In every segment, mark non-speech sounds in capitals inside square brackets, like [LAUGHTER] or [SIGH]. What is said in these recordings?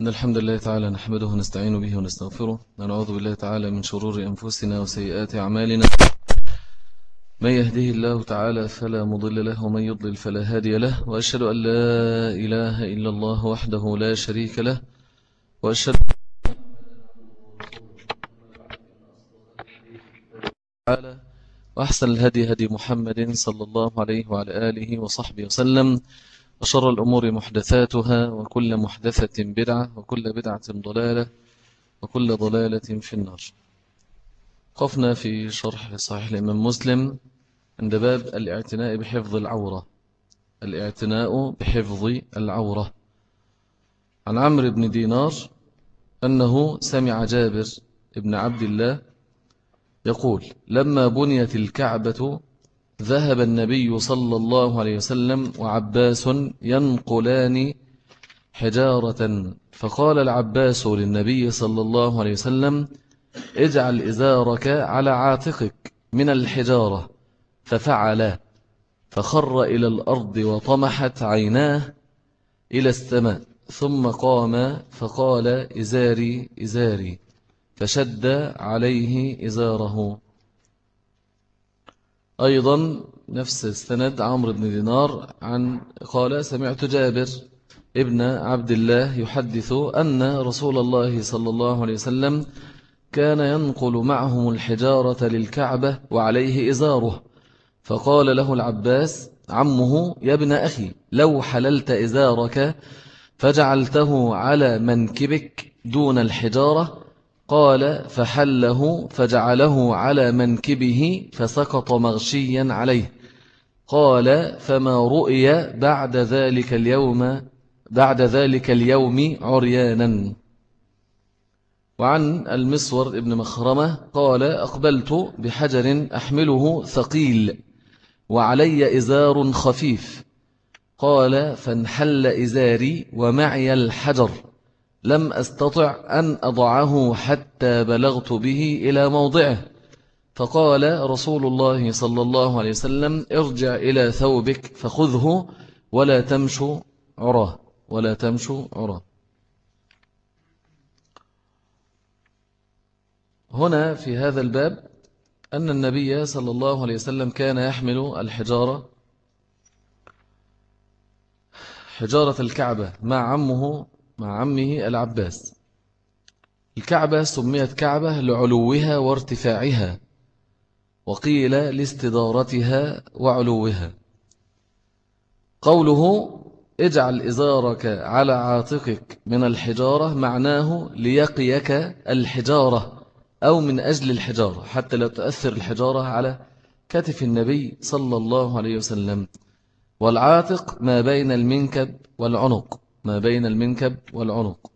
إن الحمد لله تعالى نحمده ونستعين به ونستغفره ونعوذ بالله تعالى من شرور أنفسنا وسيئات أعمالنا. من يهده الله تعالى فلا مضل له ومن يضلل فلا هادي له. وأشهد أن لا إله إلا الله وحده لا شريك له. وأشهد تعالى وأحسن الهدي هدي محمد صلى الله عليه وعلى آله وصحبه وسلم. وشر الأمور محدثاتها وكل محدثة بدعة وكل بدعة ضلالة وكل ضلالة في النار. قفنا في شرح صحيح الإمام مسلم عند باب الاعتناء بحفظ العورة. الاعتناء بحفظ العورة. عن عمرو بن دينار أنه سمع جابر بن عبد الله يقول لما بنيت الكعبة ذهب النبي صلى الله عليه وسلم وعباس ينقلان حجارة فقال العباس للنبي صلى الله عليه وسلم اجعل إزارك على عاتقك من الحجارة ففعل فخر إلى الأرض وطمحت عيناه إلى السماء ثم قام فقال إزاري إزاري. فشد عليه إزاره. أيضا نفس السند عمرو بن دينار عن قال سمعت جابر ابن عبد الله يحدث أن رسول الله صلى الله عليه وسلم كان ينقل معهم الحجارة للكعبة وعليه إزاره. فقال له العباس عمه يا ابن أخي لو حللت إزارك فجعلته على منكبك دون الحجارة قال فحله فجعله على منكبه فسقط مغشيا عليه. قال فما رؤي بعد ذلك اليوم بعد ذلك اليوم عريانا. وعن المسور ابن مخرمة قال أقبلت بحجر أحمله ثقيل وعلي إزار خفيف. قال فانحل إزاري ومعي الحجر. لم أستطع أن أضعه حتى بلغت به إلى موضعه. فقال رسول الله صلى الله عليه وسلم ارجع إلى ثوبك فخذه ولا تمشوا عراه ولا تمشوا عراه. هنا في هذا الباب أن النبي صلى الله عليه وسلم كان يحمل الحجارة حجارة الكعبة مع عمه مع عمه العباس. الكعبة سميت كعبة لعلوها وارتفاعها وقيل لاستدارتها وعلوها. قوله اجعل إزارك على عاتقك من الحجارة معناه ليقيك الحجارة أو من أجل الحجارة حتى لا تؤثر الحجارة على كتف النبي صلى الله عليه وسلم. والعاتق ما بين المنكب والعنق. ما بين المنكب والعنق.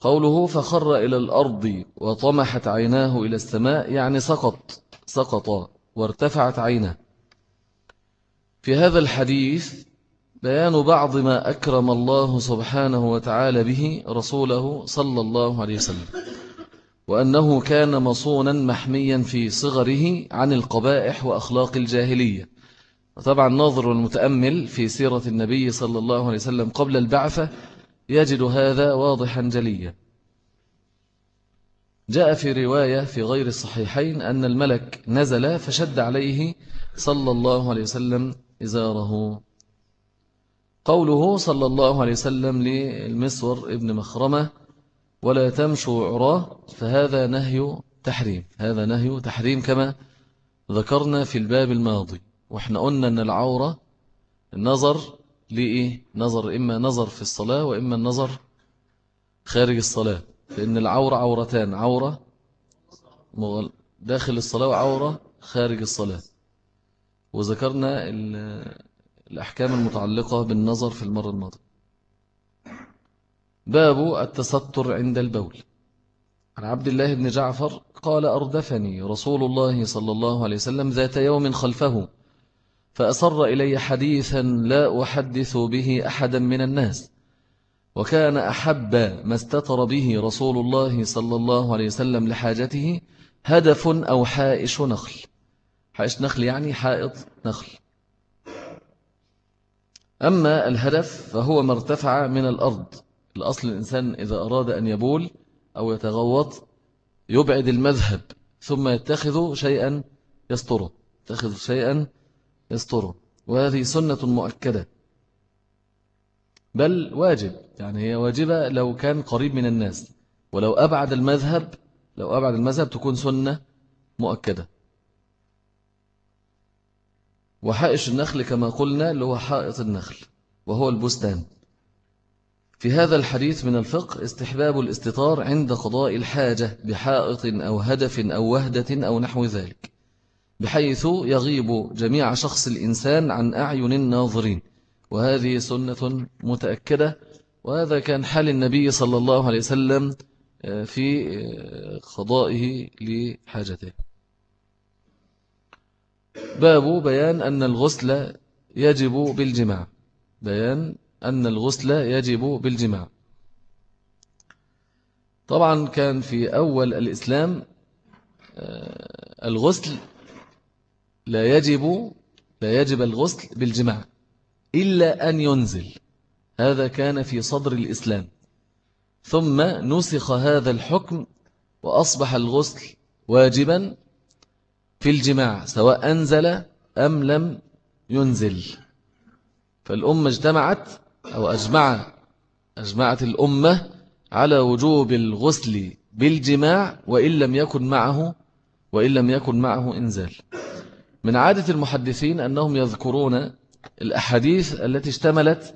قوله فخر إلى الأرض وطمحت عيناه إلى السماء يعني سقط سقط وارتفعت عينه في هذا الحديث بيان بعض ما أكرم الله سبحانه وتعالى به رسوله صلى الله عليه وسلم وأنه كان مصونا محميا في صغره عن القبائح وأخلاق الجاهلية. وطبعا ناظر المتأمل في سيرة النبي صلى الله عليه وسلم قبل البعثة يجد هذا واضحا جليا. جاء في رواية في غير الصحيحين أن الملك نزل فشد عليه صلى الله عليه وسلم إزاره. قوله صلى الله عليه وسلم للمسور ابن مخرمة ولا تمشوا عراه فهذا نهي تحريم. هذا نهي تحريم كما ذكرنا في الباب الماضي. وإحنا قلنا إن العورة النظر لإيه؟ نظر إما نظر في الصلاة وإما النظر خارج الصلاة لأن العورة عورتان عورة داخل الصلاة وعورة خارج الصلاة. وذكرنا الأحكام المتعلقة بالنظر في المرة الماضية. باب التستر عند البول. عن عبد الله بن جعفر قال أردفني رسول الله صلى الله عليه وسلم ذات يوم خلفه فأصر إلي حديثا لا أحدث به أحدا من الناس وكان أحب ما استطر به رسول الله صلى الله عليه وسلم لحاجته هدف أو حائش نخل. حائش نخل يعني حائط نخل. أما الهدف فهو ما ارتفع من الأرض. الأصل الإنسان إذا أراد أن يبول أو يتغوط يبعد المذهب ثم يتخذ شيئا يستره يتخذ شيئا يستره وهذه سنة مؤكدة. بل واجب يعني هي واجبة لو كان قريب من الناس. ولو أبعد المذهب لو أبعد المذهب تكون سنة مؤكدة. وحائش النخل كما قلنا اللي هو حائط النخل وهو البستان. في هذا الحديث من الفقه استحباب الاستطار عند قضاء الحاجة بحائط أو هدف أو وهدة أو نحو ذلك. بحيث يغيب جميع شخص الإنسان عن أعين الناظرين. وهذه سنة متأكدة. وهذا كان حال النبي صلى الله عليه وسلم آه، في آه، قضائه لحاجته. باب بيان أن الغسل يجب بالجماع. بيان أن الغسل يجب بالجماع. طبعا كان في أول الإسلام آه، الغسل لا يجب لا يجب الغسل بالجماع إلا أن ينزل. هذا كان في صدر الإسلام. ثم نسخ هذا الحكم وأصبح الغسل واجبا في الجماع سواء أنزل أم لم ينزل. فالأمة اجتمعت أو أجمع أجمعت الأمة على وجوب الغسل بالجماع وإن لم يكن معه وإن لم يكن معه إنزال. من عادة المحدثين أنهم يذكرون الأحاديث التي اشتملت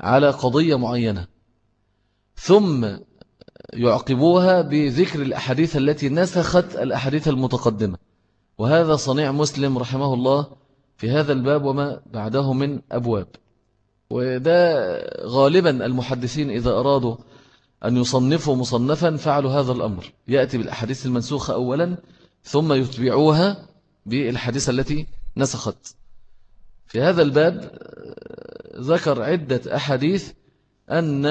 على قضية معينة ثم يعقبوها بذكر الأحاديث التي نسخت الأحاديث المتقدمة. وهذا صنيع مسلم رحمه الله في هذا الباب وما بعده من أبواب. وده غالبا المحدثين إذا أرادوا أن يصنفوا مصنفا فعلوا هذا الأمر. يأتي بالأحاديث المنسوخة أولا ثم يتبعوها بالحديث التي نسخت. في هذا الباب ذكر عدة أحاديث أن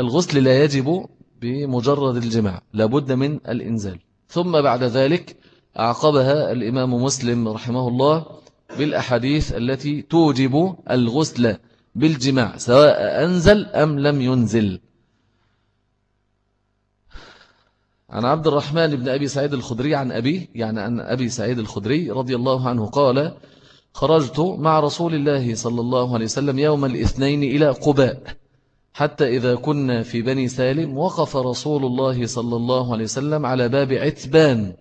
الغسل لا يجب بمجرد الجماع لابد من الإنزال. ثم بعد ذلك أعقبها الإمام مسلم رحمه الله بالأحاديث التي توجب الغسل بالجماع سواء أنزل أم لم ينزل. عن عبد الرحمن بن أبي سعيد الخدري عن أبي يعني عن أبي سعيد الخدري رضي الله عنه قال خرجت مع رسول الله صلى الله عليه وسلم يوم الاثنين إلى قباء حتى إذا كنا في بني سالم وقف رسول الله صلى الله عليه وسلم على باب عتبان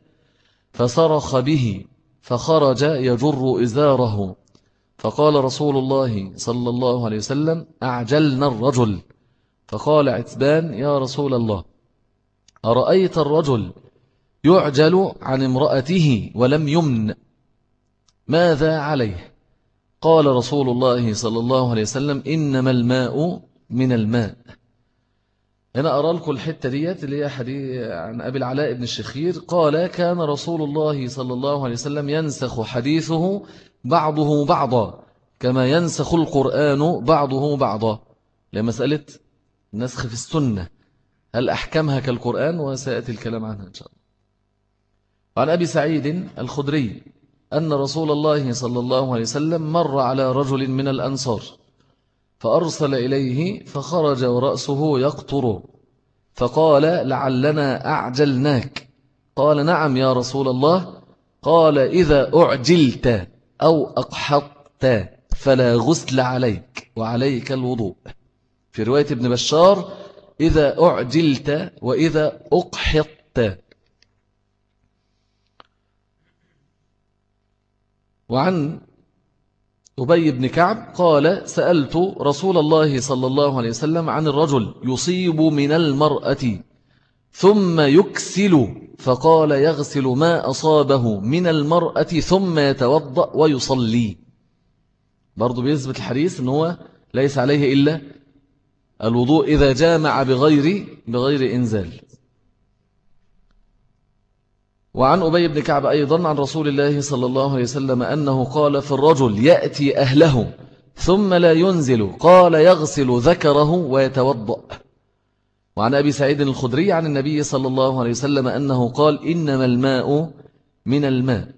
فصرخ به فخرج يجر إزاره. فقال رسول الله صلى الله عليه وسلم أعجلنا الرجل. فقال عتبان يا رسول الله. أرأيت الرجل يعجل عن امرأته ولم يمن؟ ماذا عليه؟ قال رسول الله صلى الله عليه وسلم إنما الماء من الماء. هنا أرى لكم الحتة ديت اللي هي حديث عن أبي العلاء بن الشخير. قال كان رسول الله صلى الله عليه وسلم ينسخ حديثه بعضه بعضا كما ينسخ القرآن بعضه بعضا. لمسألة نسخ في السنة. هل أحكمها كالقرآن وسيأتي الكلام عنها إن شاء الله. عن أبي سعيد الخدري أن رسول الله صلى الله عليه وسلم مر على رجل من الأنصار فأرسل إليه فخرج ورأسه يقطر فقال لعلنا أعجلناك. قال نعم يا رسول الله. قال إذا أعجلت أو أقحطت فلا غسل عليك وعليك الوضوء. في رواية ابن بشار إذا أعجلت وإذا أقحطت. وعن أبي بن كعب قال سألت رسول الله صلى الله عليه وسلم عن الرجل يصيب من المرأة ثم يكسل فقال يغسل ما أصابه من المرأة ثم يتوضأ ويصلي. برضو بيثبت الحديث أنه ليس عليه إلا الوضوء إذا جامع بغير, بغير إنزال. وعن أبي بن كعب أيضا عن رسول الله صلى الله عليه وسلم أنه قال في الرجل يأتي أهله ثم لا ينزل قال يغسل ذكره ويتوضأ. وعن أبي سعيد الخدري عن النبي صلى الله عليه وسلم أنه قال إنما الماء من الماء.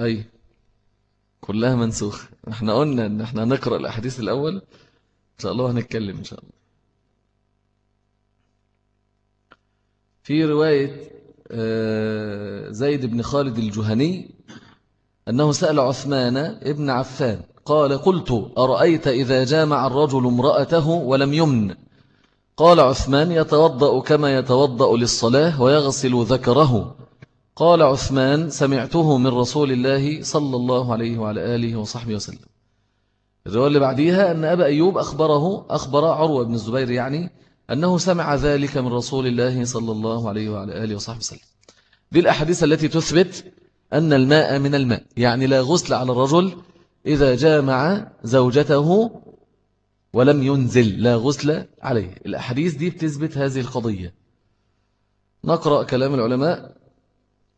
أي كلها منسوخ. إحنا قلنا إن إحنا نقرأ الأحاديث الأول إن شاء الله هنتكلم إن شاء الله. في رواية آه، زيد بن خالد الجهني أنه سأل عثمان ابن عفان قال قلت أرأيت إذا جامع الرجل امرأته ولم يمن؟ قال عثمان يتوضأ كما يتوضأ للصلاة ويغسل ذكره. قال عثمان سمعته من رسول الله صلى الله عليه وعلى آله وصحبه وسلم. الرواية اللي بعديها أن أبا أيوب أخبره أخبر عروة بن الزبير يعني أنه سمع ذلك من رسول الله صلى الله عليه وعلى آله وصحبه وسلم. دي الأحاديث التي تثبت أن الماء من الماء يعني لا غسل على الرجل إذا جامع زوجته ولم ينزل لا غسل عليه. الأحاديث دي بتثبت هذه القضية. نقرأ كلام العلماء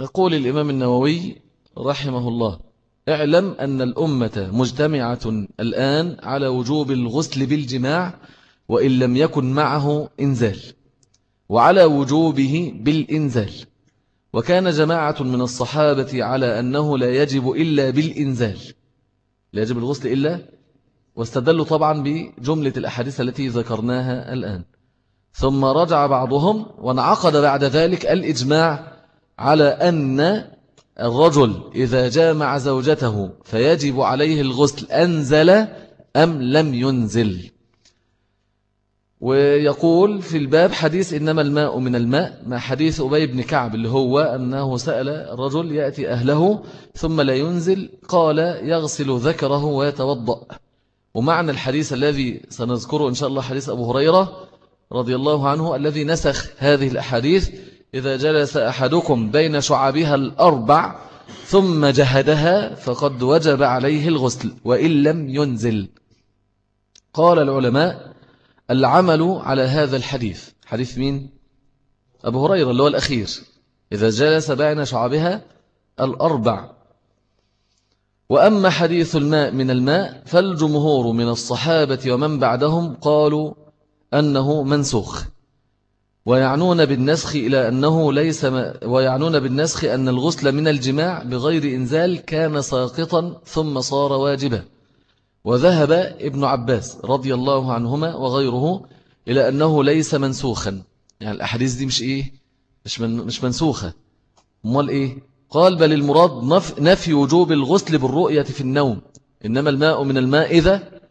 يقول الإمام النووي رحمه الله اعلم أن الأمة مجتمعة الآن على وجوب الغسل بالجماع وإن لم يكن معه إنزال وعلى وجوبه بالإنزال وكان جماعة من الصحابة على أنه لا يجب إلا بالإنزال. لا يجب الغسل إلا واستدلوا طبعا بجملة الأحاديث التي ذكرناها الآن. ثم رجع بعضهم وانعقد بعد ذلك الإجماع على أن الرجل إذا جامع زوجته فيجب عليه الغسل أنزل أم لم ينزل. ويقول في الباب حديث إنما الماء من الماء ما حديث أبي بن كعب اللي هو أنه سأل الرجل يأتي أهله ثم لا ينزل قال يغسل ذكره ويتوضأ. ومعنى الحديث الذي سنذكره إن شاء الله حديث أبو هريرة رضي الله عنه الذي نسخ هذه الأحاديث إذا جلس أحدكم بين شعابها الأربع ثم جهدها فقد وجب عليه الغسل وإن لم ينزل. قال العلماء العمل على هذا الحديث. حديث مين؟ أبو هريرة اللي هو الأخير. إذا جلس بين شعبها الأربع. وأما حديث الماء من الماء فالجمهور من الصحابة ومن بعدهم قالوا أنه منسوخ. ويعنون بالنسخ إلى أنه ليس م... ويعنون بالنسخ أن الغسل من الجماع بغير إنزال كان ساقطا ثم صار واجبا. وذهب ابن عباس رضي الله عنهما وغيره إلى أنه ليس منسوخا. يعني الأحاديث دي مش إيه؟ مش, من مش منسوخة. مال إيه؟ قال بل المراد نف... نفي وجوب الغسل بالرؤية في النوم. إنما الماء من الماء إذا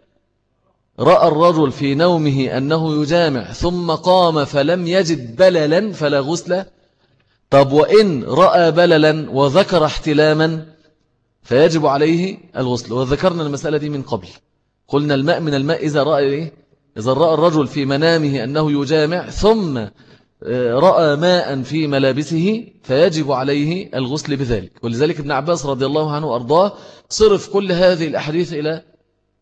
رأى الرجل في نومه أنه يجامع ثم قام فلم يجد بللا فلا غسل. طب وإن رأى بللا وذكر احتلاما فيجب عليه الغسل. وذكرنا المسألة دي من قبل. قلنا الماء من الماء إذا رأى إيه؟ إذا رأى الرجل في منامه أنه يجامع ثم آه، رأى ماء في ملابسه فيجب عليه الغسل بذلك. ولذلك ابن عباس رضي الله عنه وأرضاه صرف كل هذه الأحاديث إلى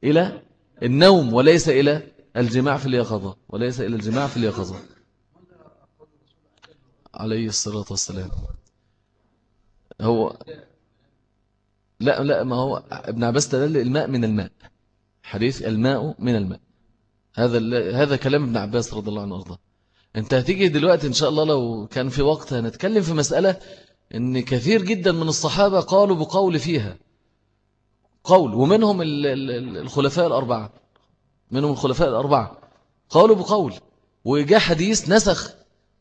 إلى النوم وليس إلى الجماع في اليقظة وليس إلى الجماع في اليقظة. عليه الصلاة والسلام. هو لا لا ما هو ابن عباس تدل الماء من الماء. حديث الماء من الماء. هذا هذا كلام ابن عباس رضي الله عنه وارضاه أنت هتيجي دلوقتي إن شاء الله لو كان في وقت هنتكلم في مسألة إن كثير جدا من الصحابة قالوا بقول فيها. قول ومنهم الخلفاء الأربعة. منهم الخلفاء الأربعة. قالوا بقول وجاء حديث نسخ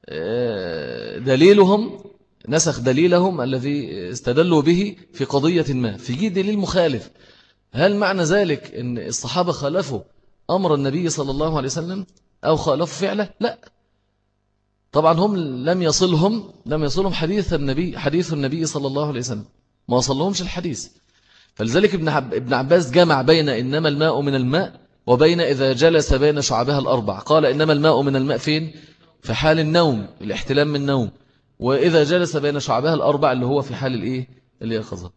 آه، دليلهم نسخ دليلهم الذي استدلوا به في قضية ما في جي دليل مخالف هل معنى ذلك أن الصحابة خالفوا أمر النبي صلى الله عليه وسلم أو خالفوا فعله؟ لا. طبعا هم لم يصلهم لم يصلهم حديث النبي حديث النبي صلى الله عليه وسلم. ما وصلهمش الحديث. فلذلك ابن ابن عباس جمع بين إنما الماء من الماء وبين إذا جلس بين شعبها الأربع. قال إنما الماء من الماء فين؟ في حال النوم الاحتلام من النوم. وإذا جلس بين شعبها الأربع اللي هو في حال الإيه؟ اليقظة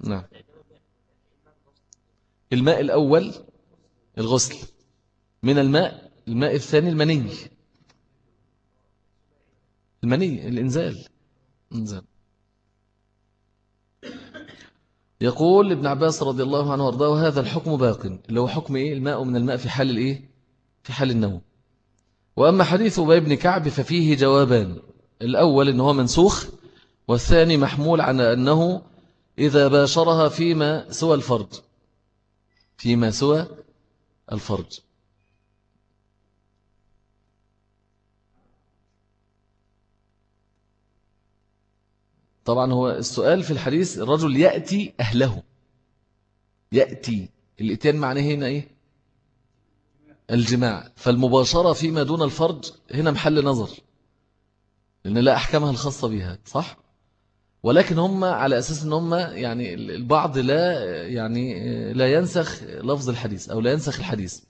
نعم. الماء الأول الغسل. من الماء الماء الثاني المني. المني الإنزال. إنزال. يقول ابن عباس رضي الله عنه وارضاه وهذا الحكم باق. اللي هو حكم إيه؟ الماء من الماء في حال الإيه؟ في حال النوم. وأما حديث أبي بن كعب ففيه جوابان. الأول أنه منسوخ والثاني محمول على أنه إذا باشرها فيما سوى الفرج. فيما سوى الفرج. طبعا هو السؤال في الحديث الرجل يأتي أهله. يأتي. الإتيان معناه هنا إيه؟ الجماع. فالمباشرة فيما دون الفرج هنا محل نظر. لأن لا أحكامها الخاصة بها صح؟ ولكن هم على أساس أن هم يعني البعض لا يعني لا ينسخ لفظ الحديث أو لا ينسخ الحديث.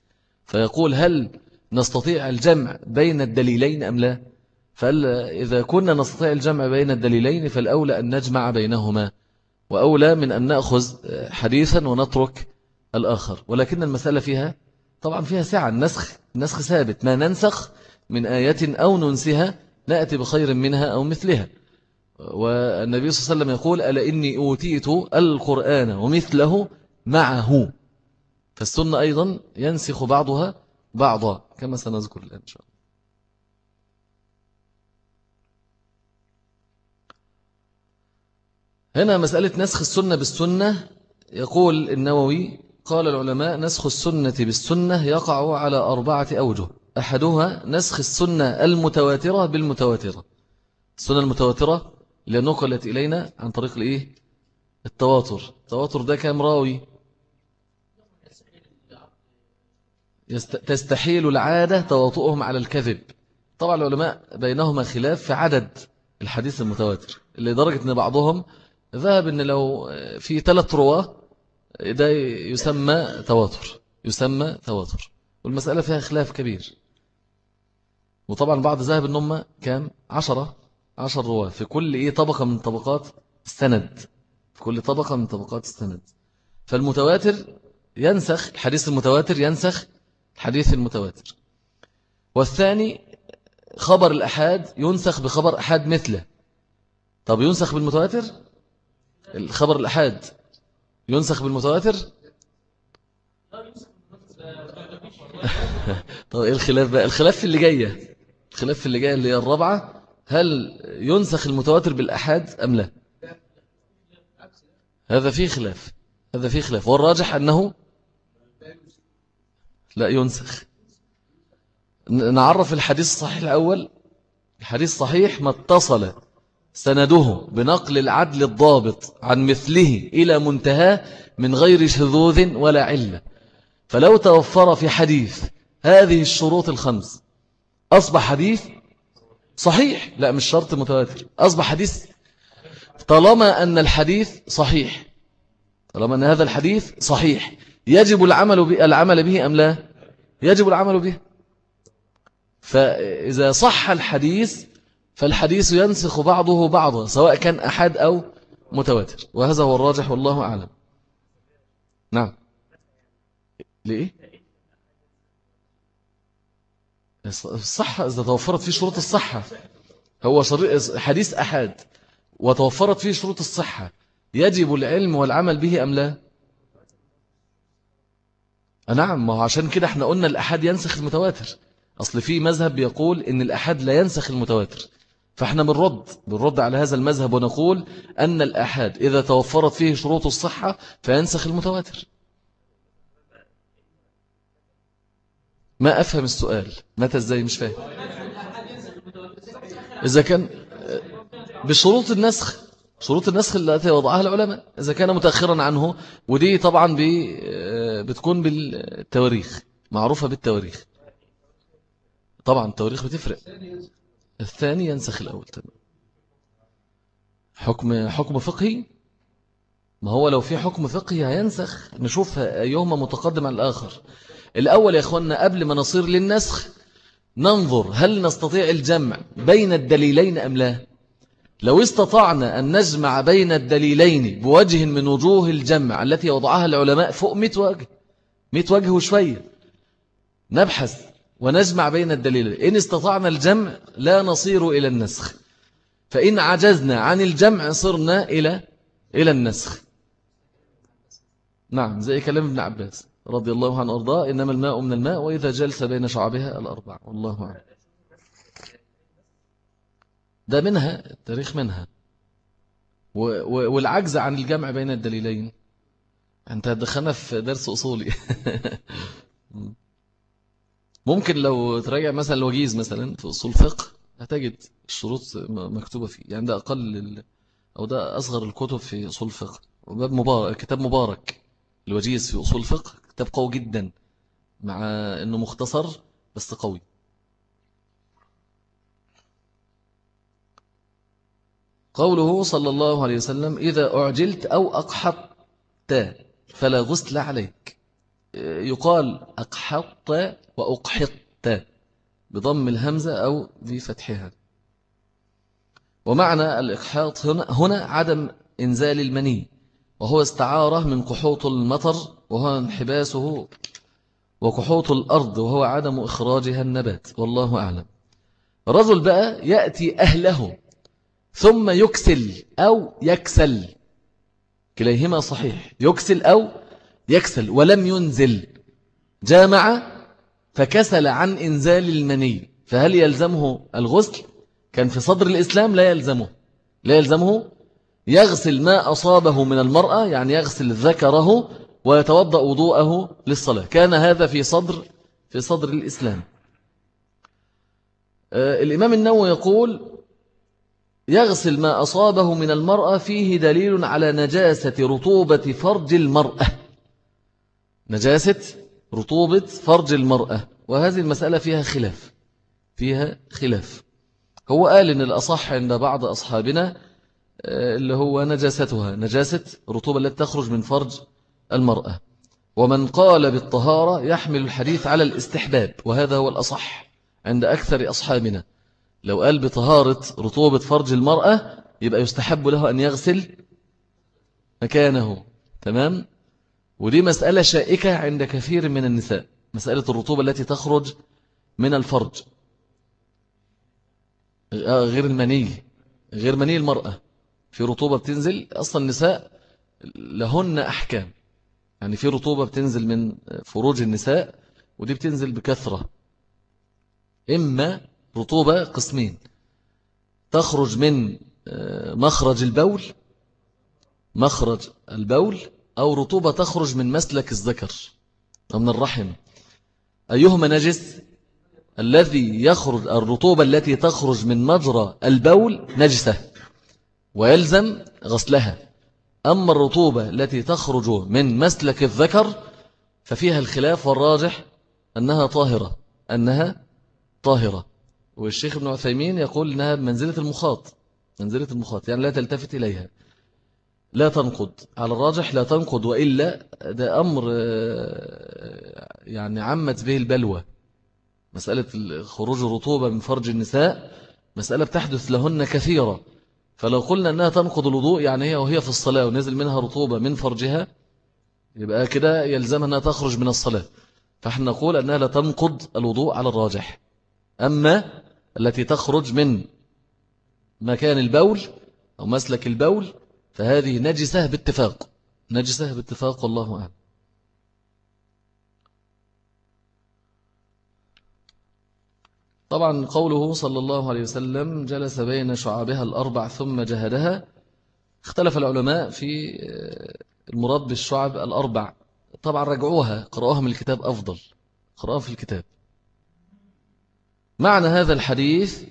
فيقول هل نستطيع الجمع بين الدليلين أم لا؟ فإذا كنا نستطيع الجمع بين الدليلين فالأولى أن نجمع بينهما وأولى من أن نأخذ حديثا ونترك الآخر. ولكن المسألة فيها طبعا فيها سعة النسخ النسخ ثابت. ما ننسخ من آية أو ننسها نأتي بخير منها أو مثلها. والنبي صلى الله عليه وسلم يقول ألا إني أوتيت القرآن ومثله معه. فالسنة أيضا ينسخ بعضها بعضا كما سنذكر الآن إن شاء الله. هنا مسألة نسخ السنة بالسنة. يقول النووي قال العلماء نسخ السنة بالسنة يقع على أربعة أوجه. أحدها نسخ السنة المتواترة بالمتواترة. السنة المتواترة اللي نقلت إلينا عن طريق الإيه؟ التواتر. التواتر ده كام راوي؟ تستحيل العادة تواطؤهم على الكذب. طبعا العلماء بينهما خلاف في عدد الحديث المتواتر. اللي درجة أن بعضهم ذهب أن لو في ثلاث رواة ده يسمى تواتر يسمى تواتر. والمسألة فيها خلاف كبير. وطبعا بعض ذهب أن هم كام؟ عشرة عشر رواة. في كل إيه طبقة من طبقات السند. في كل طبقة من طبقات السند. فالمتواتر ينسخ الحديث المتواتر ينسخ الحديث المتواتر. والثاني خبر الأحاد ينسخ بخبر أحاد مثله. طب ينسخ بالمتواتر؟ الخبر الأحاد ينسخ بالمتواتر؟ [LAUGHS] طب إيه الخلاف بقى؟ الخلاف في اللي جاية. الخلاف في اللي جاية اللي هي الرابعة. هل ينسخ المتواتر بالأحاد أم لا؟ هذا فيه خلاف. هذا فيه خلاف. والراجح أنه لا ينسخ. نعرف الحديث الصحيح الأول. الحديث صحيح ما اتصل سنده بنقل العدل الضابط عن مثله إلى منتهى من غير شذوذ ولا علة. فلو توفر في حديث هذه الشروط الخمس أصبح حديث صحيح؟ لا مش شرط متواتر. أصبح حديث طالما أن الحديث صحيح. طالما أن هذا الحديث صحيح يجب العمل العمل به أم لا؟ يجب العمل به. فإذا صح الحديث فالحديث ينسخ بعضه بعضا سواء كان أحد أو متواتر. وهذا هو الراجح والله أعلم. نعم. ليه الصحة إذا توفرت فيه شروط الصحة. هو حديث أحد وتوفرت فيه شروط الصحة يجب العلم والعمل به أم لا؟ نعم ما هو عشان كده إحنا قلنا الأحد ينسخ المتواتر. أصل في مذهب بيقول إن الأحد لا ينسخ المتواتر. فاحنا بنرد بنرد على هذا المذهب ونقول أن الأحد إذا توفرت فيه شروط الصحة فينسخ المتواتر. ما أفهم السؤال. متى إزاي مش فاهم؟ إذا كان بشروط النسخ شروط النسخ التي وضعها العلماء. إذا كان متأخرا عنه ودي طبعا بتكون بالتواريخ معروفة بالتواريخ. طبعا التواريخ بتفرق. الثاني ينسخ الأول تمام. حكم حكم فقهي؟ ما هو لو في حكم فقهي هينسخ؟ نشوف أيهما متقدم عن الآخر. الأول يا أخوانا قبل ما نصير للنسخ ننظر هل نستطيع الجمع بين الدليلين أم لا. لو استطعنا أن نجمع بين الدليلين بوجه من وجوه الجمع التي وضعها العلماء فوق 100 وجه 100 وجه وشوية نبحث ونجمع بين الدليلين إن استطعنا الجمع لا نصير إلى النسخ. فإن عجزنا عن الجمع صرنا إلى إلى النسخ. نعم زي كلام ابن عباس رضي الله عنه أرضاه إنما الماء من الماء وإذا جلس بين شعبها الأربع. والله أعلم. ده منها التاريخ منها. والعجز عن الجمع بين الدليلين. أنت دخلنا في درس أصولي. [LAUGHS] ممكن لو تراجع مثلا الوجيز مثلا في أصول فقه هتجد الشروط مكتوبة فيه. يعني ده أقل أو ده أصغر الكتب في أصول فقه. وباب مبارك كتاب مبارك الوجيز في أصول فقه كتاب قوي جدا مع أنه مختصر بس قوي. قوله صلى الله عليه وسلم إذا أعجلت أو أقحطت فلا غسل عليك. يقال أقحطت وأقحطت بضم الهمزة أو بفتحها ومعنى الإقحاط هنا, هنا عدم إنزال المني وهو استعارة من قحوط المطر وهو انحباسه وقحوط الأرض وهو عدم إخراجها النبات والله أعلم. رجل بقى يأتي أهله ثم يكسل أو يكسل كليهما صحيح يكسل أو يكسل ولم ينزل. جامع فكسل عن إنزال المني. فهل يلزمه الغسل؟ كان في صدر الإسلام لا يلزمه. لا يلزمه يغسل ما أصابه من المرأة يعني يغسل ذكره ويتوضأ وضوءه للصلاة. كان هذا في صدر في صدر الإسلام. آه، الإمام النووي يقول يغسل ما أصابه من المرأة فيه دليل على نجاسة رطوبة فرج المرأة. نجاسة رطوبة فرج المرأة. وهذه المسألة فيها خلاف. فيها خلاف. هو قال إن الأصح عند بعض أصحابنا آه، اللي هو نجاستها. نجاسة رطوبة التي تخرج من فرج المرأة. ومن قال بالطهارة يحمل الحديث على الاستحباب. وهذا هو الأصح عند أكثر أصحابنا. لو قال بطهارة رطوبة فرج المرأة يبقى يستحب له أن يغسل مكانه. تمام؟ ودي مسألة شائكة عند كثير من النساء مسألة الرطوبة التي تخرج من الفرج. آه، غير المني غير مني المرأة. في رطوبة بتنزل أصلا النساء لهن أحكام. يعني في رطوبة بتنزل من فروج النساء ودي بتنزل بكثرة. إما رطوبة قسمين. تخرج من آه، مخرج البول مخرج البول أو رطوبة تخرج من مسلك الذكر أو من الرحم. أيهما نجس الذي يخرج الرطوبة التي تخرج من مجرى البول نجسة ويلزم غسلها. أما الرطوبة التي تخرج من مسلك الذكر ففيها الخلاف والراجح أنها طاهرة أنها طاهرة. والشيخ ابن عثيمين يقول أنها بمنزلة المخاط منزلة المخاط يعني لا تلتفت إليها. لا تنقض. على الراجح لا تنقض وإلا ده أمر آه، يعني عمت به البلوى. مسألة خروج الرطوبة من فرج النساء مسألة بتحدث لهن كثيرة. فلو قلنا أنها تنقض الوضوء يعني هي وهي في الصلاة ونزل منها رطوبة من فرجها يبقى كده يلزمها أنها تخرج من الصلاة. فإحنا نقول أنها لا تنقض الوضوء على الراجح. أما التي تخرج من مكان البول أو مسلك البول فهذه نجسة باتفاق. نجسة باتفاق والله أعلم. طبعا قوله صلى الله عليه وسلم جلس بين شعابها الأربع ثم جهدها. اختلف العلماء في المراد بالشعب الأربع. طبعا رجعوها قرأوها من الكتاب أفضل. قرأوها في الكتاب. معنى هذا الحديث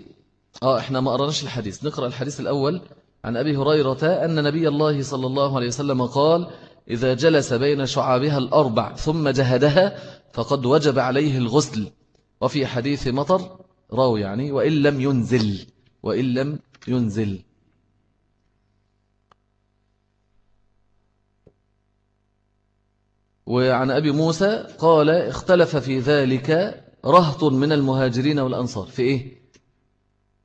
آه إحنا ما قرأناش الحديث. نقرأ الحديث الأول. عن أبي هريرة أن نبي الله صلى الله عليه وسلم قال إذا جلس بين شعابها الأربع ثم جهدها فقد وجب عليه الغسل وفي حديث مطر راو يعني وإن لم ينزل وإن لم ينزل وعن أبي موسى قال اختلف في ذلك رهط من المهاجرين والأنصار في إيه؟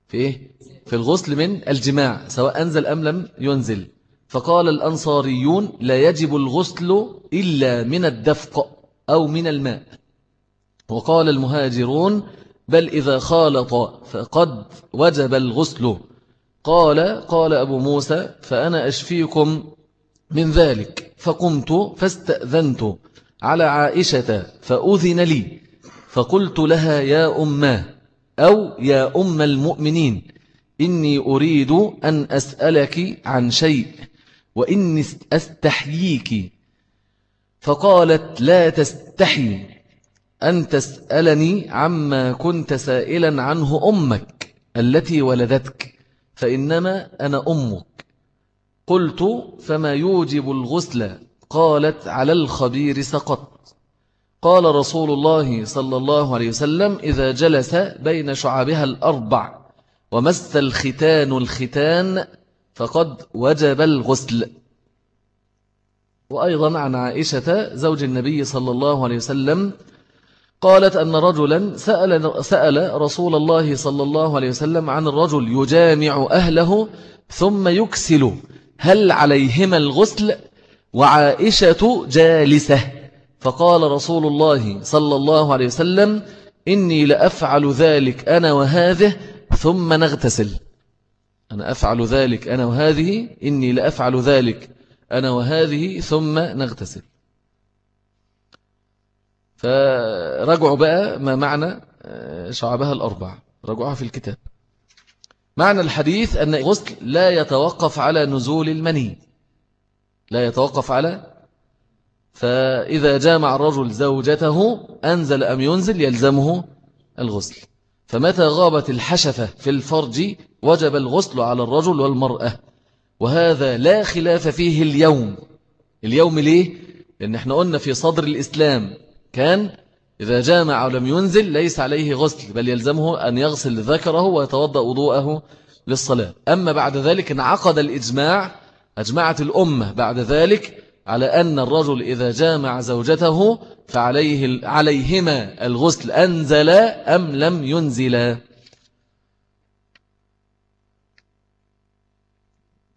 في إيه؟ في الغسل من الجماع سواء أنزل أم لم ينزل. فقال الأنصاريون لا يجب الغسل إلا من الدفق أو من الماء. وقال المهاجرون بل إذا خالط فقد وجب الغسل. قال قال أبو موسى فأنا أشفيكم من ذلك. فقمت فاستأذنت على عائشة فأذن لي فقلت لها يا أماه أو يا أم المؤمنين إني أريد أن أسألك عن شيء وإني أستحييك. فقالت لا تستحي أن تسألني عما كنت سائلا عنه أمك التي ولدتك فإنما أنا أمك. قلت فما يوجب الغسل؟ قالت على الخبير سقط. قال رسول الله صلى الله عليه وسلم إذا جلس بين شعبها الأربع ومس الختان الختان فقد وجب الغسل. وأيضا عن عائشة زوج النبي صلى الله عليه وسلم قالت أن رجلا سأل, سأل رسول الله صلى الله عليه وسلم عن الرجل يجامع أهله ثم يكسل هل عليهما الغسل؟ وعائشة جالسة. فقال رسول الله صلى الله عليه وسلم إني لأفعل ذلك أنا وهذه ثم نغتسل. أنا أفعل ذلك أنا وهذه إني لأفعل ذلك أنا وهذه ثم نغتسل. فرجعوا بقى ما معنى آه، شعبها الأربع. رجعوها في الكتاب. معنى الحديث أن الغسل لا يتوقف على نزول المني. لا يتوقف على فإذا جامع الرجل زوجته أنزل أم ينزل يلزمه الغسل. فمتى غابت الحشفة في الفرج وجب الغسل على الرجل والمرأة؟ وهذا لا خلاف فيه اليوم. اليوم ليه؟ لأن إحنا قلنا في صدر الإسلام كان إذا جامع ولم ينزل ليس عليه غسل بل يلزمه أن يغسل ذكره ويتوضأ وضوءه للصلاة. أما بعد ذلك انعقد الإجماع أجمعت الأمة بعد ذلك على أن الرجل إذا جامع زوجته فعليه عليهما الغسل أنزل أم لم ينزل.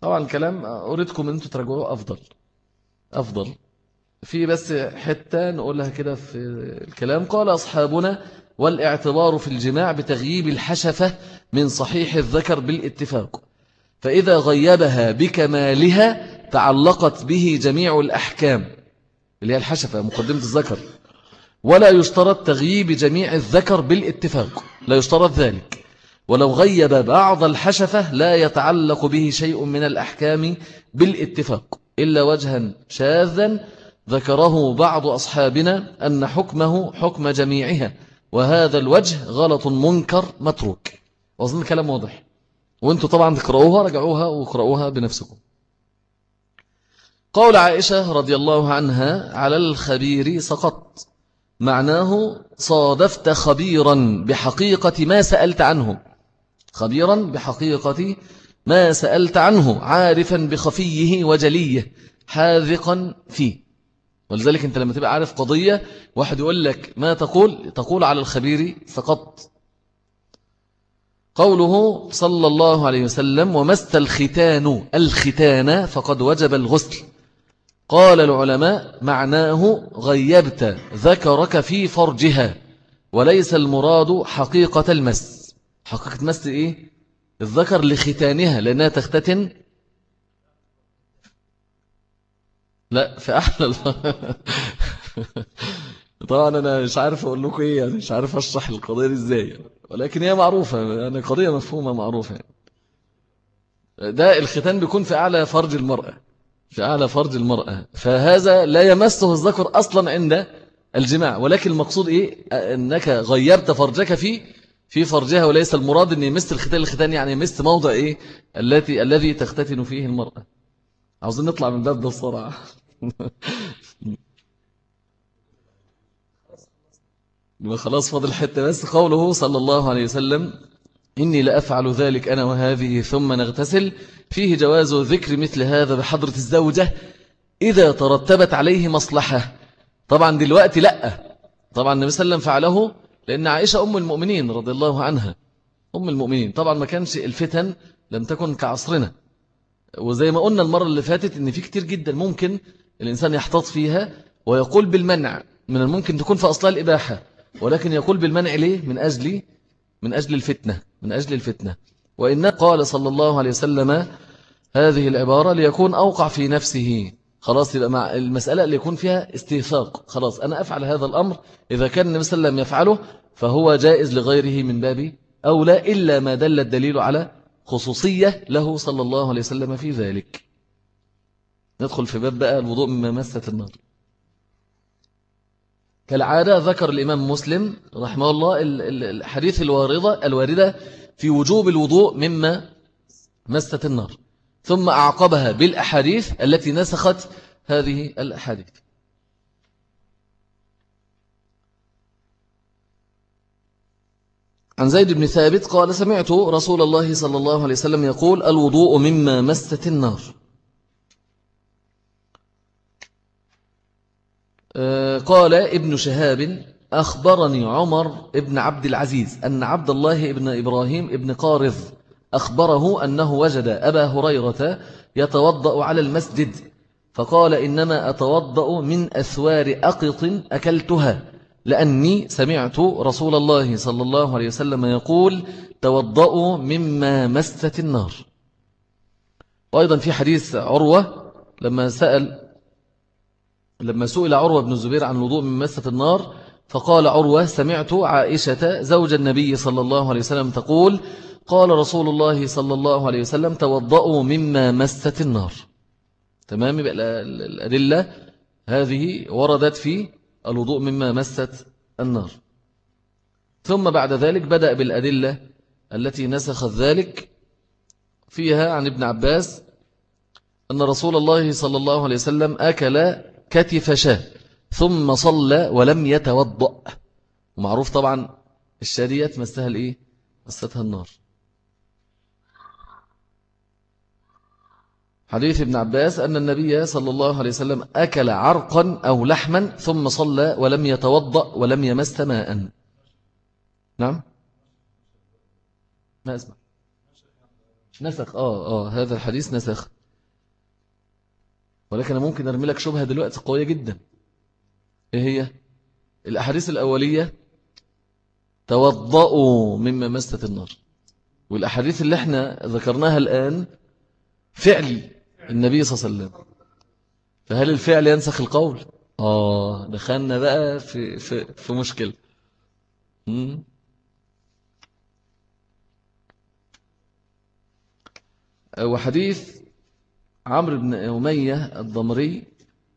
طبعا الكلام أريدكم أن تترجعوا أفضل أفضل. في بس حتة نقولها كده في الكلام. قال أصحابنا والإعتبار في الجماع بتغييب الحشفة من صحيح الذكر بالاتفاق. فإذا غيبها بكمالها تعلقت به جميع الأحكام اللي هي الحشفة مقدمة الذكر. ولا يشترط تغييب جميع الذكر بالاتفاق لا يشترط ذلك. ولو غيب بعض الحشفة لا يتعلق به شيء من الأحكام بالاتفاق إلا وجها شاذا ذكره بعض أصحابنا أن حكمه حكم جميعها وهذا الوجه غلط منكر متروك. وأظن الكلام واضح. وأنتوا طبعا تقرأوها رجعوها وقرأوها بنفسكم. قول عائشة رضي الله عنها على الخبير سقط. معناه صادفت خبيرا بحقيقة ما سألت عنه. خبيرا بحقيقة ما سألت عنه عارفا بخفيه وجليه حاذقا فيه. ولذلك انت لما تبقى عارف قضية واحد يقول لك ما تقول تقول على الخبير سقط. قوله صلى الله عليه وسلم ومست الختان الختان فقد وجب الغسل. قال العلماء معناه غيبت ذكرك في فرجها وليس المراد حقيقة المس حقيقة مس إيه؟ الذكر لختانها لأنها تختتن لا في أحلى [LAUGHS] طبعا أنا مش عارف أقول لكم إيه يعني مش عارف أشرح القضية دي إزاي ولكن هي معروفة يعني قضية مفهومة معروفة يعني. ده الختان بيكون في أعلى فرج المرأة في أعلى فرج المرأة. فهذا لا يمسه الذكر أصلا عند الجماع. ولكن المقصود إيه؟ أنك غيرت فرجك في في فرجها وليس المراد أن يمس الختان. الختان يعني يمس موضع إيه؟ التي الذي تختتن فيه المرأة. عاوزين نطلع من باب ده الصراع [LAUGHS] خلاص فاضل حتة بس. قوله صلى الله عليه وسلم إني لأفعل ذلك أنا وهذه ثم نغتسل. فيه جواز ذكر مثل هذا بحضرة الزوجة إذا ترتبت عليه مصلحة. طبعا دلوقتي لأ. طبعا النبي صلى الله عليه وسلم فعله لأن عائشة أم المؤمنين رضي الله عنها. أم المؤمنين. طبعا ما كانش الفتن لم تكن كعصرنا. وزي ما قلنا المرة اللي فاتت إن في كتير جدا ممكن الإنسان يحتاط فيها ويقول بالمنع. من الممكن تكون في أصلها الإباحة. ولكن يقول بالمنع ليه؟ من أجل من أجل الفتنة من أجل الفتنة. وإن قال صلى الله عليه وسلم هذه العبارة ليكون أوقع في نفسه. خلاص يبقى مع المسألة اللي يكون فيها استيثاق. خلاص أنا أفعل هذا الأمر. إذا كان النبي صلى الله عليه وسلم يفعله فهو جائز لغيره من باب أولى إلا ما دل الدليل على خصوصية له صلى الله عليه وسلم في ذلك. ندخل في باب بقى الوضوء مما مست النار. كالعادة ذكر الإمام مسلم رحمه الله الحديث الواردة, الواردة في وجوب الوضوء مما مست النار ثم أعقبها بالأحاديث التي نسخت هذه الأحاديث. عن زيد بن ثابت قال سمعت رسول الله صلى الله عليه وسلم يقول الوضوء مما مست النار. قال ابن شهاب أخبرني عمر ابن عبد العزيز أن عبد الله ابن إبراهيم ابن قارض أخبره أنه وجد أبا هريرة يتوضأ على المسجد فقال إنما أتوضأ من أثوار أقط أكلتها لأني سمعت رسول الله صلى الله عليه وسلم يقول توضأوا مما مست النار. وأيضا في حديث عروة لما سأل لما سئل عروة بن الزبير عن الوضوء من مست النار فقال عروة سمعت عائشة زوج النبي صلى الله عليه وسلم تقول قال رسول الله صلى الله عليه وسلم توضأوا مما مست النار تمام؟ الأدلة هذه وردت في الوضوء مما مست النار. ثم بعد ذلك بدأ بالأدلة التي نسخت ذلك فيها عن ابن عباس أن رسول الله صلى الله عليه وسلم أكل كتف شاه ثم صلى ولم يتوضأ. ومعروف طبعا الشارية مستها الإيه؟ مستها النار. حديث ابن عباس أن النبي صلى الله عليه وسلم أكل عرقا أو لحما ثم صلى ولم يتوضأ ولم يمس ماء. نعم؟ ما اسمع. نسخ. آه آه هذا الحديث نسخ. ولكن أنا ممكن أرمي لك شبهة دلوقتي قوية جدا. إيه هي؟ الأحاديث الأولية توضأوا مما مست النار. والأحاديث اللي إحنا ذكرناها الآن فعل النبي صلى الله عليه وسلم. فهل الفعل ينسخ القول؟ آه دخلنا بقى في, في, في مشكلة. وحديث عمرو بن أمية الضمري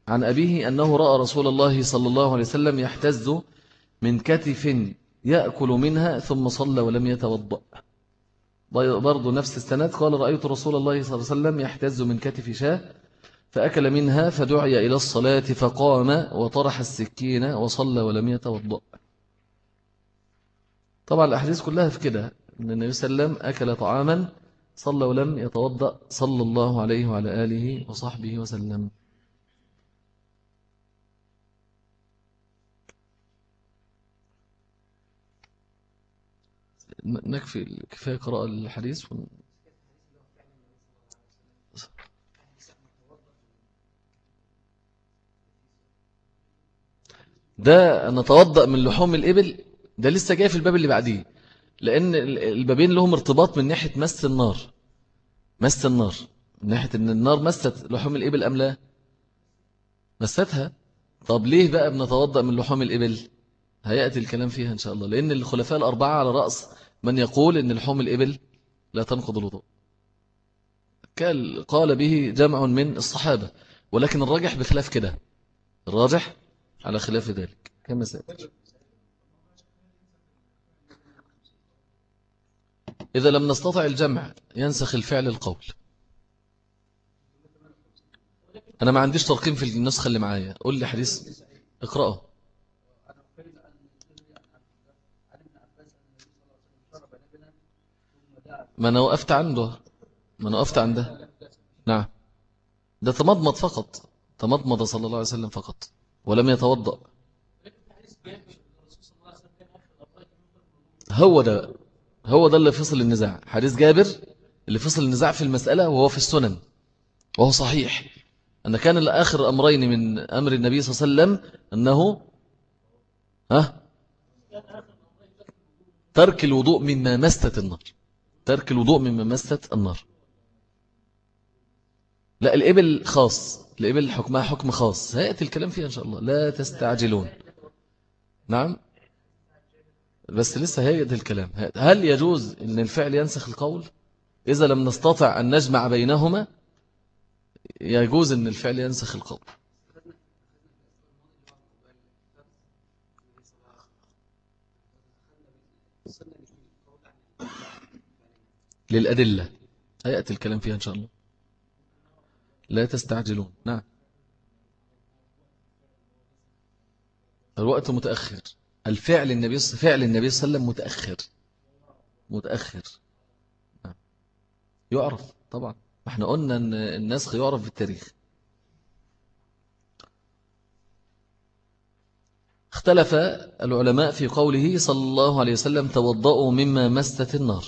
عن أبيه أنه رأى رسول الله صلى الله عليه وسلم يحتز من كتف يأكل منها ثم صلى ولم يتوضأ. برضو نفس السند قال رأيت رسول الله صلى الله عليه وسلم يحتز من كتف شاة فأكل منها فدعي إلى الصلاة فقام وطرح السكين وصلى ولم يتوضأ. طبعا الأحاديث كلها في كده أن النبي صلى الله عليه وسلم أكل طعاما صلى ولم يتوضأ صلى الله عليه وعلى آله وصحبه وسلم. نكفي كفاية قراءة الحديث ده نتوضأ من لحوم الإبل ده لسه جاي في الباب اللي بعديه. لأن البابين لهم ارتباط من ناحية مس النار. مس النار. من ناحية أن النار مست لحوم الإبل أم لا؟ مستها. طب ليه بقى بنتوضأ من لحوم الإبل؟ هيأتي الكلام فيها إن شاء الله. لأن الخلفاء الأربعة على رأس من يقول أن لحوم الإبل لا تنقض الوضوء. قال به جمع من الصحابة. ولكن الراجح بخلاف كده. الراجح على خلاف ذلك. كما سأتي إذا لم نستطع الجمع ينسخ الفعل القول. أنا ما عنديش ترقيم في النسخة اللي معايا. قول لي حديث. اقرأه. ما أنا وقفت عنده. ما أنا وقفت عنده. نعم. ده تمضمض فقط. تمضمض صلى الله عليه وسلم فقط. ولم يتوضأ. هو ده. هو ده اللي فصل النزاع. حديث جابر اللي فصل النزاع في المسألة وهو في السنن وهو صحيح أن كان الآخر أمرين من أمر النبي صلى الله عليه وسلم أنه ها؟ ترك الوضوء مما مست النار. ترك الوضوء مما مست النار. لا الإبل خاص. الإبل حكمها حكم خاص. هيأتي الكلام فيها إن شاء الله. لا تستعجلون. نعم؟ بس لسه هيأتي الكلام. هل يجوز أن الفعل ينسخ القول؟ إذا لم نستطع أن نجمع بينهما يجوز أن الفعل ينسخ القول. للأدلة. هيأتي الكلام فيها إن شاء الله. لا تستعجلون. نعم. الوقت متأخر. الفعل النبي فعل النبي صلى الله عليه وسلم متأخر. متأخر. نعم. يعرف طبعا. إحنا قلنا إن النسخ يعرف بالتاريخ اختلف العلماء في قوله صلى الله عليه وسلم توضأوا مما مست النار.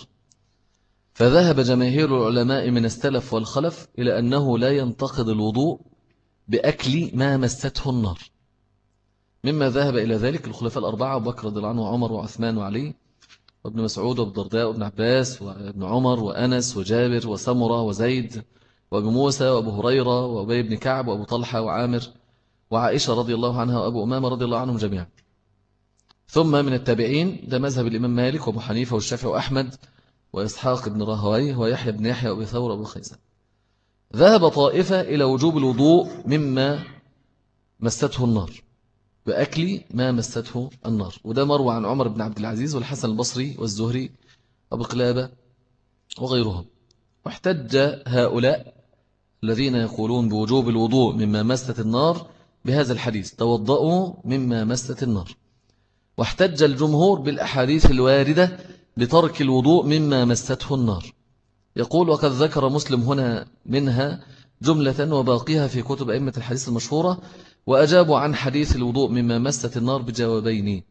فذهب جماهير العلماء من السلف والخلف إلى أنه لا ينتقد الوضوء بأكل ما مسته النار. مما ذهب إلى ذلك الخلفاء الأربعة أبو بكر رضي الله عنه وعمر وعثمان وعلي وابن مسعود وابن الدرداء وابن عباس وابن عمر وأنس وجابر وسمرة وزيد وابو موسى وأبو هريرة وأبي بن كعب وأبو طلحة وعامر وعائشة رضي الله عنها وأبو أمامة رضي الله عنهم جميعا. ثم من التابعين ده مذهب الإمام مالك وأبو حنيفة والشافعي وأحمد وإسحاق بن راهوي ويحيى بن يحيى وأبي ثور وأبو خيزة ذهب طائفة إلى وجوب الوضوء مما مسته النار. بأكل ما مسته النار. وده مروى عن عمر بن عبد العزيز والحسن البصري والزهري أبو قلابة وغيرهم. واحتج هؤلاء الذين يقولون بوجوب الوضوء مما مست النار بهذا الحديث. توضأوا مما مست النار. واحتج الجمهور بالأحاديث الواردة بترك الوضوء مما مسته النار. يقول وقد ذكر مسلم هنا منها جملة وباقيها في كتب أئمة الحديث المشهورة وأجابوا عن حديث الوضوء مما مست النار بجوابين.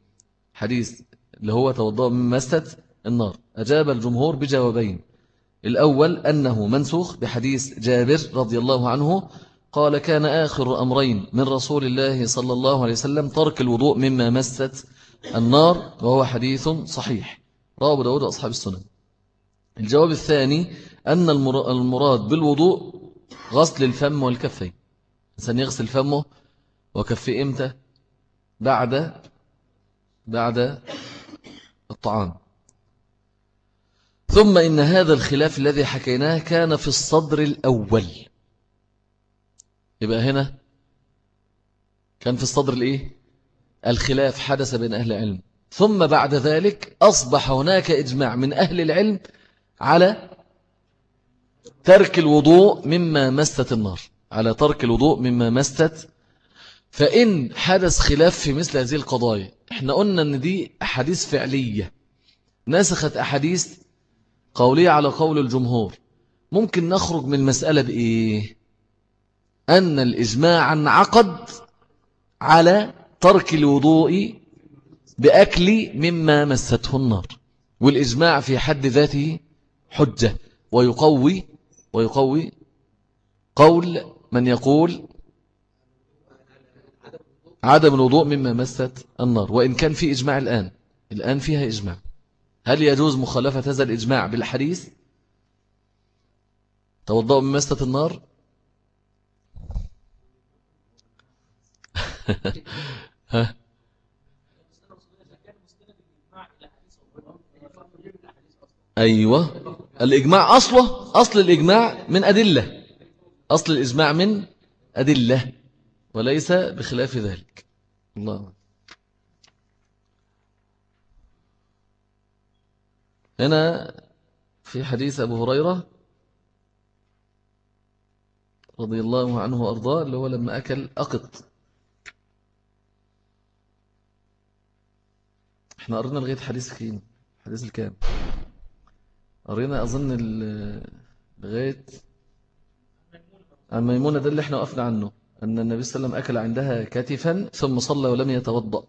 حديث اللي هو توضأ مما مست النار. أجاب الجمهور بجوابين. الأول أنه منسوخ بحديث جابر رضي الله عنه قال كان آخر أمرين من رسول الله صلى الله عليه وسلم ترك الوضوء مما مست النار وهو حديث صحيح. رواه أبو داود أصحاب السنن. الجواب الثاني أن المراد بالوضوء غسل الفم والكفين. إنسان يغسل فمه وكفيه إمتى؟ بعد بعد الطعام. ثم إن هذا الخلاف الذي حكيناه كان في الصدر الأول. يبقى هنا كان في الصدر الإيه؟ الخلاف حدث بين أهل العلم. ثم بعد ذلك أصبح هناك إجماع من أهل العلم على ترك الوضوء مما مست النار. على ترك الوضوء مما مست فإن حدث خلاف في مثل هذه القضايا إحنا قلنا إن دي أحاديث فعلية. نسخت أحاديث قولية على قول الجمهور. ممكن نخرج من المسألة بإيه؟ أن الإجماع انعقد على ترك الوضوء بأكل مما مسته النار. والإجماع في حد ذاته حجة. ويقوي ويقوي قول من يقول عدم الوضوء مما مست النار. وإن كان في إجماع الآن الآن فيها إجماع. هل يجوز مخالفة هذا الإجماع بالحديث؟ توضأوا من مستة النار؟ [LAUGHS] أيوة. الإجماع أصله أصل الإجماع من أدلة. أصل الإجماع من أدلة. وليس بخلاف ذلك. الله هنا في حديث أبو هريرة رضي الله عنه وأرضاه اللي هو لما أكل أقط. إحنا قرنا لغاية حديث كين حديث الكام قرينا أظن لغاية عن ميمونة ده اللي إحنا وقفنا عنه. أن النبي صلى الله عليه وسلم أكل عندها كتفا ثم صلى ولم يتوضأ.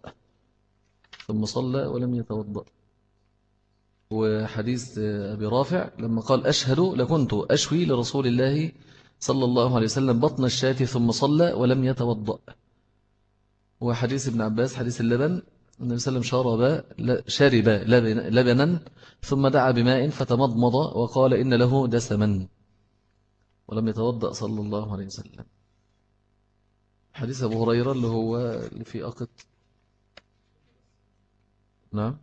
ثم صلى ولم يتوضأ. وحديث أبي رافع لما قال أشهد لكنت أشوي لرسول الله صلى الله عليه وسلم بطن الشاة ثم صلى ولم يتوضأ. وحديث ابن عباس حديث اللبن النبي صلى الله عليه وسلم شرب لبنا ثم دعا بماء فتمضمض وقال إن له دسما. ولم يتوضأ صلى الله عليه وسلم. حديث أبو هريرة اللي هو اللي في أقط. نعم.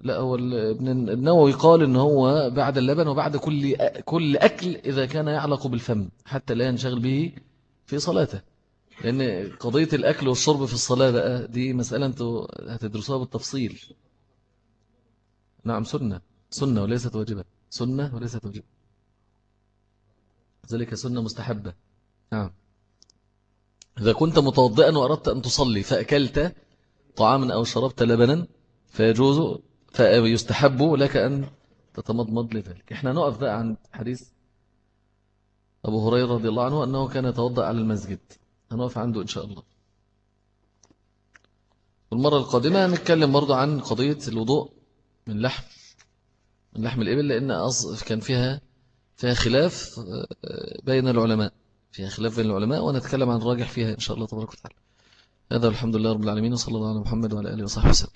لا هو ابن النووي قال إن هو بعد اللبن وبعد كل كل أكل إذا كان يعلق بالفم حتى لا ينشغل به في صلاته. لأن قضية الأكل والشرب في الصلاة بقى دي مسألة أنتوا هتدرسوها بالتفصيل. نعم سنة. سنة وليست واجبة. سنة وليست واجبة. ذلك سنة مستحبة. نعم. إذا كنت متوضئا وأردت أن تصلي فأكلت طعاما أو شربت لبنا فيجوز فيستحب لك أن تتمضمض لذلك. إحنا نقف بقى عن حديث أبو هريرة رضي الله عنه أنه كان يتوضأ على المسجد. هنقف عنده إن شاء الله. والمرة القادمة نتكلم برضه عن قضية الوضوء من لحم من لحم الإبل لأن كان فيها فيها خلاف آه، بين العلماء. فيها خلاف بين العلماء ونتكلم عن الراجح فيها إن شاء الله تبارك وتعالى. هذا الحمد لله رب العالمين وصلى الله على محمد وعلى آله وصحبه وسلم.